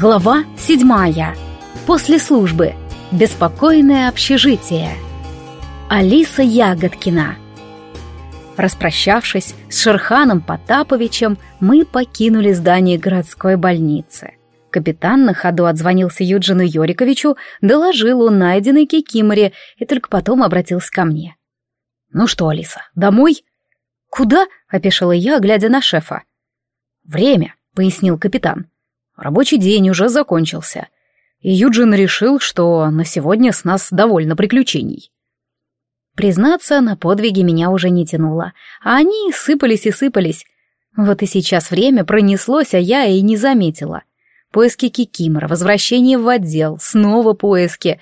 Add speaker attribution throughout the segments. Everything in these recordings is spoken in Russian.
Speaker 1: Глава 7. После службы. Беспокойное общежитие. Алиса Ягодкина. Распрощавшись с Шерханом Потаповичем, мы покинули здание городской больницы. Капитан на ходу отзвонился Юджину Йориковичу, доложил о найденной кикиморе и только потом обратился ко мне. «Ну что, Алиса, домой?» «Куда?» — опешила я, глядя на шефа. «Время», — пояснил капитан. Рабочий день уже закончился, и Юджин решил, что на сегодня с нас довольно приключений. Признаться, на подвиги меня уже не тянуло, а они сыпались и сыпались. Вот и сейчас время пронеслось, а я и не заметила. Поиски Кикимора, возвращение в отдел, снова поиски.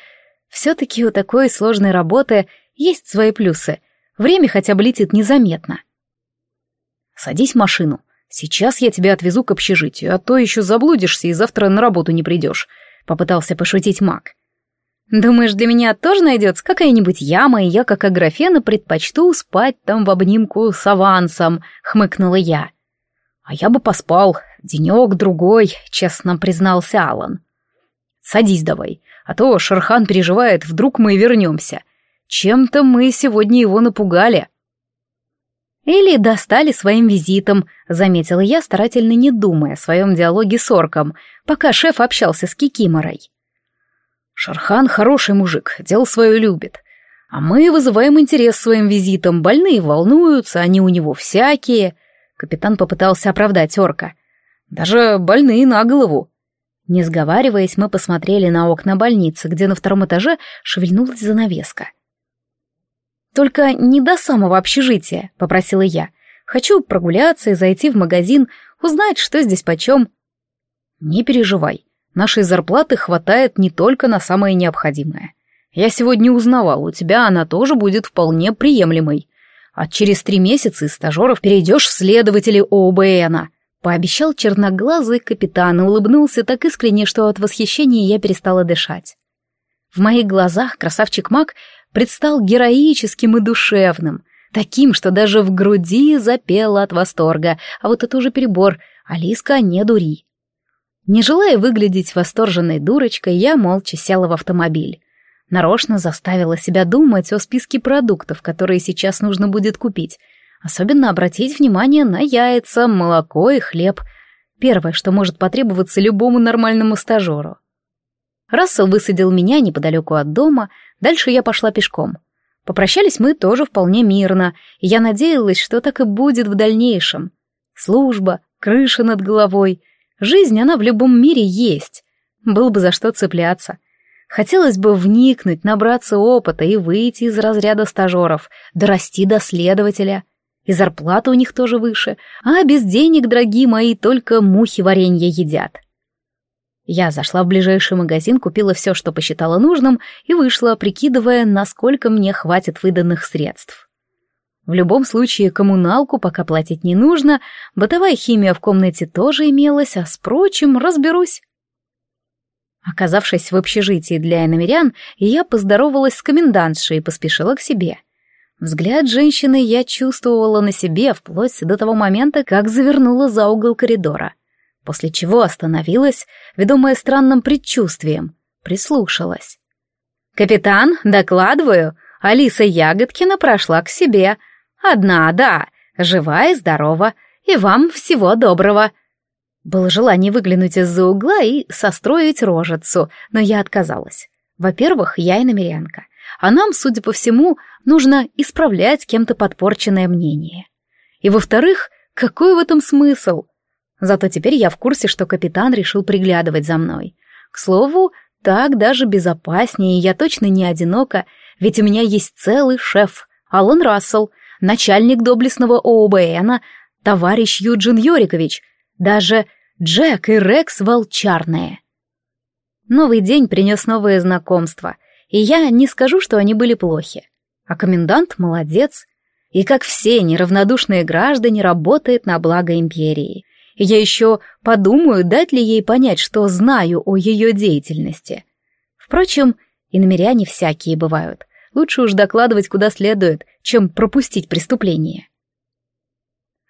Speaker 1: Все-таки у такой сложной работы есть свои плюсы. Время хотя бы летит незаметно. «Садись в машину», «Сейчас я тебя отвезу к общежитию, а то еще заблудишься и завтра на работу не придешь», — попытался пошутить маг. «Думаешь, для меня тоже найдется какая-нибудь яма, и я, как Аграфена, предпочту спать там в обнимку с авансом», — хмыкнула я. «А я бы поспал, денек-другой», — честно признался Алан. «Садись давай, а то Шерхан переживает, вдруг мы вернемся. Чем-то мы сегодня его напугали». «Или достали своим визитом», — заметила я, старательно не думая о своем диалоге с орком, пока шеф общался с Кикиморой. «Шархан хороший мужик, дел свое любит. А мы вызываем интерес своим визитом, больные волнуются, они у него всякие». Капитан попытался оправдать орка. «Даже больные на голову». Не сговариваясь, мы посмотрели на окна больницы, где на втором этаже шевельнулась занавеска — «Только не до самого общежития», — попросила я. «Хочу прогуляться и зайти в магазин, узнать, что здесь почем». «Не переживай, нашей зарплаты хватает не только на самое необходимое. Я сегодня узнавал, у тебя она тоже будет вполне приемлемой. А через три месяца из стажеров перейдешь в следователи ОБНа», — пообещал черноглазый капитан и улыбнулся так искренне, что от восхищения я перестала дышать. В моих глазах красавчик Мак — предстал героическим и душевным, таким, что даже в груди запела от восторга, а вот это уже перебор, Алиска, не дури. Не желая выглядеть восторженной дурочкой, я молча села в автомобиль. Нарочно заставила себя думать о списке продуктов, которые сейчас нужно будет купить. Особенно обратить внимание на яйца, молоко и хлеб. Первое, что может потребоваться любому нормальному стажеру. Рассел высадил меня неподалеку от дома, дальше я пошла пешком. Попрощались мы тоже вполне мирно, и я надеялась, что так и будет в дальнейшем. Служба, крыша над головой. Жизнь, она в любом мире есть. Было бы за что цепляться. Хотелось бы вникнуть, набраться опыта и выйти из разряда стажеров, дорасти до следователя. И зарплата у них тоже выше, а без денег, дорогие мои, только мухи варенье едят. Я зашла в ближайший магазин, купила все, что посчитала нужным, и вышла, прикидывая, насколько мне хватит выданных средств. В любом случае, коммуналку пока платить не нужно, бытовая химия в комнате тоже имелась, а с прочим разберусь. Оказавшись в общежитии для иномерян, я поздоровалась с комендантшей и поспешила к себе. Взгляд женщины я чувствовала на себе вплоть до того момента, как завернула за угол коридора — после чего остановилась, ведомая странным предчувствием, прислушалась. «Капитан, докладываю, Алиса Ягодкина прошла к себе. Одна, да, жива и здорова, и вам всего доброго». Было желание выглянуть из-за угла и состроить рожицу, но я отказалась. Во-первых, я и намерянка, а нам, судя по всему, нужно исправлять кем-то подпорченное мнение. И во-вторых, какой в этом смысл? Зато теперь я в курсе, что капитан решил приглядывать за мной. К слову, так даже безопаснее, я точно не одинока, ведь у меня есть целый шеф, Алан Рассел, начальник доблестного ООБНа, товарищ Юджин Йорикович, даже Джек и Рекс волчарные. Новый день принес новые знакомства, и я не скажу, что они были плохи. А комендант молодец, и как все неравнодушные граждане работает на благо империи. Я еще подумаю, дать ли ей понять, что знаю о ее деятельности. Впрочем, иномеряне всякие бывают. Лучше уж докладывать куда следует, чем пропустить преступление.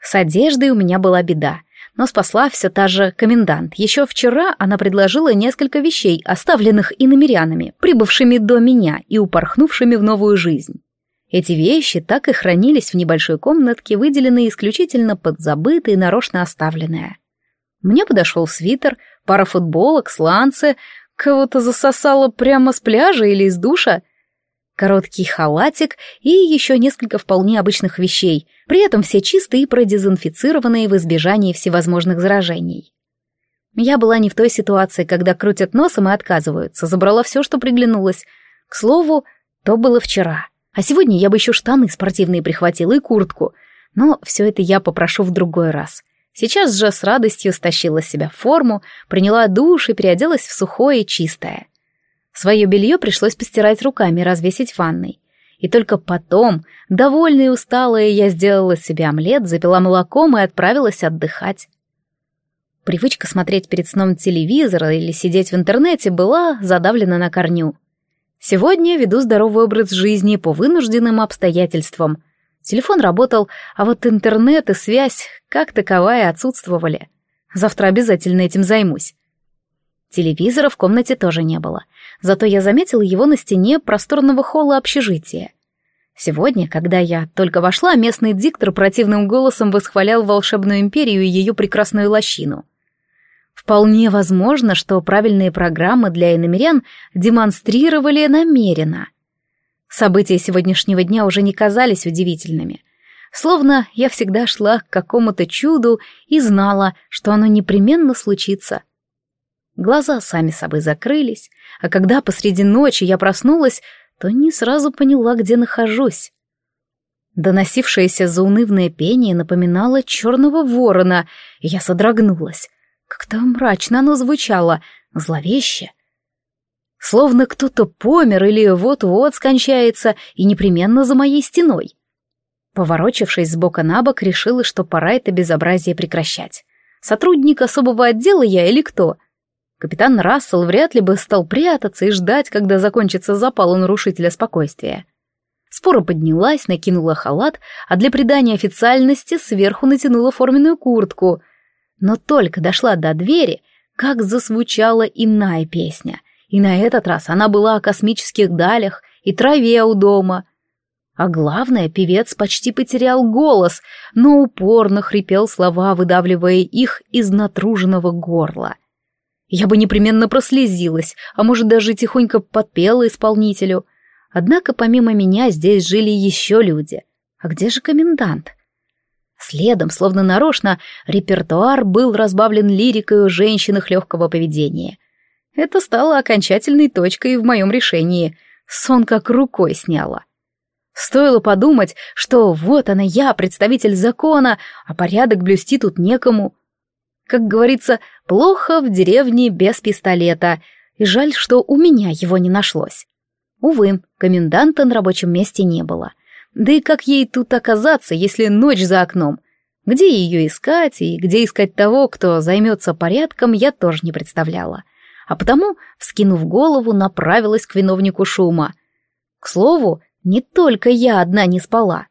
Speaker 1: С одеждой у меня была беда, но спасла все та же комендант. Еще вчера она предложила несколько вещей, оставленных иномерянами, прибывшими до меня и упорхнувшими в новую жизнь. Эти вещи так и хранились в небольшой комнатке, выделенной исключительно под забытые, нарочно оставленные. Мне подошел свитер, пара футболок, сланцы, кого-то засосало прямо с пляжа или из душа, короткий халатик и еще несколько вполне обычных вещей, при этом все чистые и продезинфицированные в избежании всевозможных заражений. Я была не в той ситуации, когда крутят носом и отказываются, забрала все, что приглянулось. К слову, то было вчера. А сегодня я бы еще штаны спортивные прихватила и куртку. Но все это я попрошу в другой раз. Сейчас же с радостью стащила с себя форму, приняла душ и переоделась в сухое и чистое. Свое белье пришлось постирать руками и развесить в ванной. И только потом, довольная и усталая, я сделала себе омлет, запила молоком и отправилась отдыхать. Привычка смотреть перед сном телевизор или сидеть в интернете была задавлена на корню. Сегодня веду здоровый образ жизни по вынужденным обстоятельствам. Телефон работал, а вот интернет и связь как таковая отсутствовали. Завтра обязательно этим займусь. Телевизора в комнате тоже не было, зато я заметила его на стене просторного холла общежития. Сегодня, когда я только вошла, местный диктор противным голосом восхвалял волшебную империю и ее прекрасную лощину — Вполне возможно, что правильные программы для иномерян демонстрировали намеренно. События сегодняшнего дня уже не казались удивительными. Словно я всегда шла к какому-то чуду и знала, что оно непременно случится. Глаза сами собой закрылись, а когда посреди ночи я проснулась, то не сразу поняла, где нахожусь. Доносившееся заунывное пение напоминало черного ворона, и я содрогнулась. Как-то мрачно оно звучало, зловеще. Словно кто-то помер или вот-вот скончается и непременно за моей стеной. Поворочившись с бока на бок, решила, что пора это безобразие прекращать. Сотрудник особого отдела я или кто? Капитан Рассел вряд ли бы стал прятаться и ждать, когда закончится запал у нарушителя спокойствия. Спора поднялась, накинула халат, а для придания официальности сверху натянула форменную куртку — но только дошла до двери, как зазвучала иная песня. И на этот раз она была о космических далях и траве у дома. А главное, певец почти потерял голос, но упорно хрипел слова, выдавливая их из натруженного горла. Я бы непременно прослезилась, а может даже тихонько подпела исполнителю. Однако помимо меня здесь жили еще люди. А где же комендант? Следом, словно нарочно, репертуар был разбавлен лирикой у женщин их легкого поведения. Это стало окончательной точкой в моем решении. Сон как рукой сняла. Стоило подумать, что вот она я, представитель закона, а порядок блюсти тут некому. Как говорится, плохо в деревне без пистолета, и жаль, что у меня его не нашлось. Увы, коменданта на рабочем месте не было — да и как ей тут оказаться, если ночь за окном? Где ее искать и где искать того, кто займется порядком, я тоже не представляла. А потому, вскинув голову, направилась к виновнику шума. К слову, не только я одна не спала.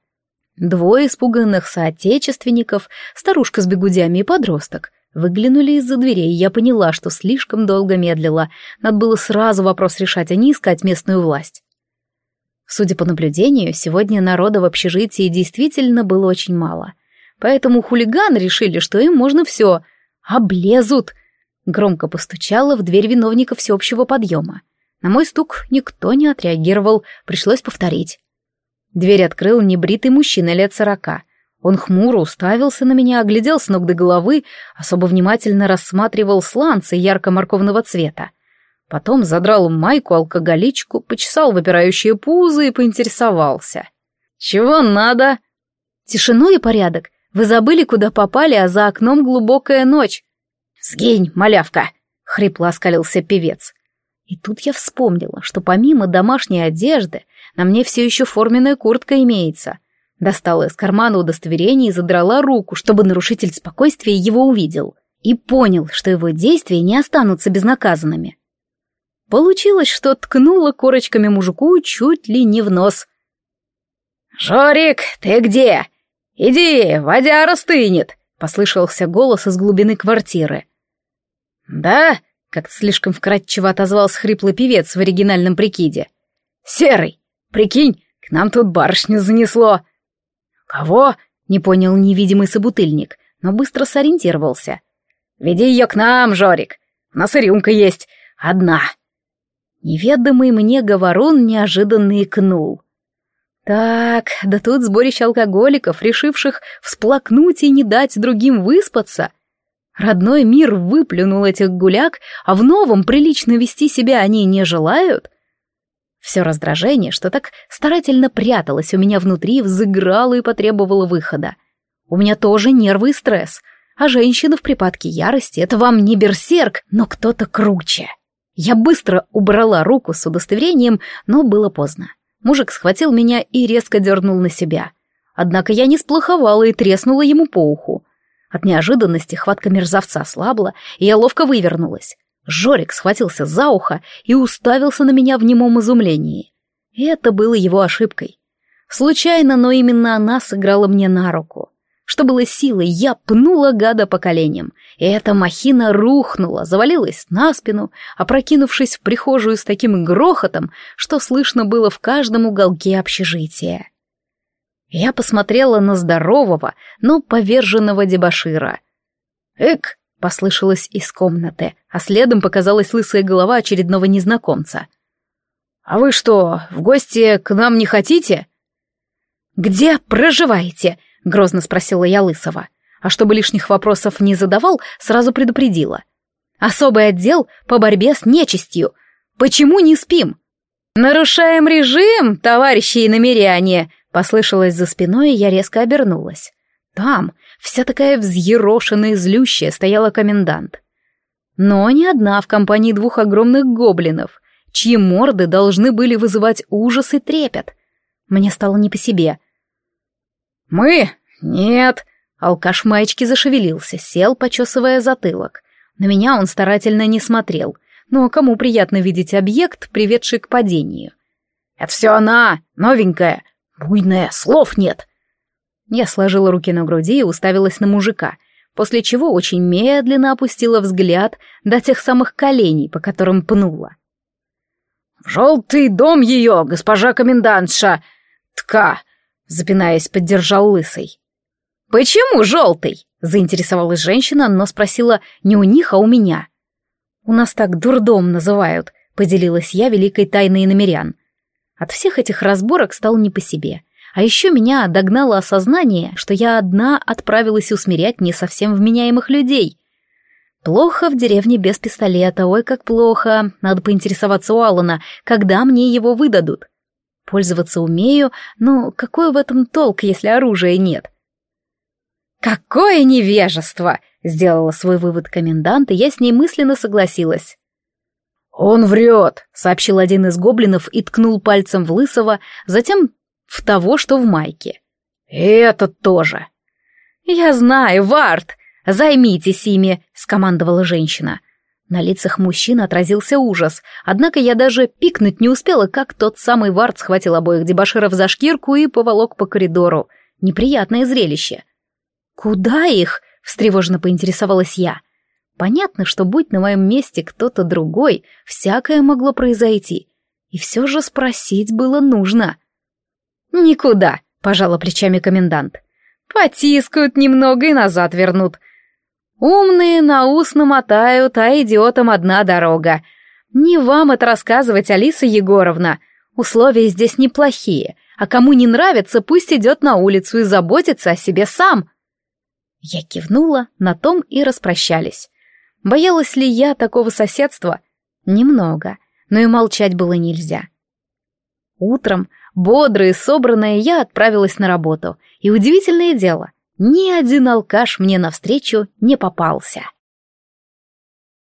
Speaker 1: Двое испуганных соотечественников, старушка с бегудями и подросток, выглянули из-за дверей, и я поняла, что слишком долго медлила. Надо было сразу вопрос решать, а не искать местную власть. Судя по наблюдению, сегодня народа в общежитии действительно было очень мало. Поэтому хулиганы решили, что им можно все. Облезут! Громко постучала в дверь виновника всеобщего подъема. На мой стук никто не отреагировал, пришлось повторить. Дверь открыл небритый мужчина лет сорока. Он хмуро уставился на меня, оглядел с ног до головы, особо внимательно рассматривал сланцы ярко-морковного цвета. Потом задрал майку алкоголичку, почесал выпирающие пузы и поинтересовался. «Чего надо?» «Тишину и порядок. Вы забыли, куда попали, а за окном глубокая ночь». «Сгинь, малявка!» — хрипло оскалился певец. И тут я вспомнила, что помимо домашней одежды на мне все еще форменная куртка имеется. Достала из кармана удостоверение и задрала руку, чтобы нарушитель спокойствия его увидел. И понял, что его действия не останутся безнаказанными. Получилось, что ткнула корочками мужику чуть ли не в нос. «Жорик, ты где? Иди, водя растынет!» — послышался голос из глубины квартиры. «Да?» — как-то слишком вкратчиво отозвался хриплый певец в оригинальном прикиде. «Серый, прикинь, к нам тут барышню занесло!» «Кого?» — не понял невидимый собутыльник, но быстро сориентировался. «Веди ее к нам, Жорик, у нас и рюмка есть, одна!» Неведомый мне говорун неожиданно икнул. Так, да тут сборище алкоголиков, решивших всплакнуть и не дать другим выспаться. Родной мир выплюнул этих гуляк, а в новом прилично вести себя они не желают. Все раздражение, что так старательно пряталось у меня внутри, взыграло и потребовало выхода. У меня тоже нервы и стресс, а женщина в припадке ярости — это вам не берсерк, но кто-то круче. Я быстро убрала руку с удостоверением, но было поздно. Мужик схватил меня и резко дернул на себя. Однако я не сплоховала и треснула ему по уху. От неожиданности хватка мерзавца ослабла, и я ловко вывернулась. Жорик схватился за ухо и уставился на меня в немом изумлении. И Это было его ошибкой. Случайно, но именно она сыграла мне на руку. Что было силой, я пнула гада по коленям, и эта махина рухнула, завалилась на спину, опрокинувшись в прихожую с таким грохотом, что слышно было в каждом уголке общежития. Я посмотрела на здорового, но поверженного дебашира. «Эк!» — послышалось из комнаты, а следом показалась лысая голова очередного незнакомца. «А вы что, в гости к нам не хотите?» «Где проживаете?» — грозно спросила я Лысого. А чтобы лишних вопросов не задавал, сразу предупредила. «Особый отдел по борьбе с нечистью. Почему не спим?» «Нарушаем режим, товарищи и намеряне!» — послышалось за спиной, и я резко обернулась. Там, вся такая взъерошенная и злющая, стояла комендант. Но не одна в компании двух огромных гоблинов, чьи морды должны были вызывать ужас и трепет. Мне стало не по себе — «Мы? Нет!» Алкаш маечки зашевелился, сел, почесывая затылок. На меня он старательно не смотрел. Но кому приятно видеть объект, приведший к падению? «Это все она! Новенькая! Буйная! Слов нет!» Я сложила руки на груди и уставилась на мужика, после чего очень медленно опустила взгляд до тех самых коленей, по которым пнула. «В желтый дом ее, госпожа комендантша! Тка!» запинаясь, поддержал лысый. «Почему желтый?» — заинтересовалась женщина, но спросила не у них, а у меня. «У нас так дурдом называют», — поделилась я великой тайной намерян. От всех этих разборок стал не по себе. А еще меня догнало осознание, что я одна отправилась усмирять не совсем вменяемых людей. Плохо в деревне без пистолета, ой, как плохо. Надо поинтересоваться у Алана, когда мне его выдадут. Пользоваться умею, но какой в этом толк, если оружия нет? «Какое невежество!» — сделала свой вывод комендант, и я с ней мысленно согласилась. «Он врет!» — сообщил один из гоблинов и ткнул пальцем в Лысого, затем в того, что в майке. «И этот тоже!» «Я знаю, Варт! Займитесь ими!» — скомандовала женщина. На лицах мужчин отразился ужас, однако я даже пикнуть не успела, как тот самый вард схватил обоих дебоширов за шкирку и поволок по коридору. Неприятное зрелище. «Куда их?» — встревоженно поинтересовалась я. «Понятно, что будь на моем месте кто-то другой, всякое могло произойти. И все же спросить было нужно». «Никуда», — пожала плечами комендант. «Потискают немного и назад вернут. Умные на ус намотают, а идиотам одна дорога. Не вам это рассказывать, Алиса Егоровна. Условия здесь неплохие, а кому не нравится, пусть идет на улицу и заботится о себе сам. Я кивнула, на том и распрощались. Боялась ли я такого соседства? Немного, но и молчать было нельзя. Утром, бодрая и собранная, я отправилась на работу. И удивительное дело, ни один алкаш мне навстречу не попался.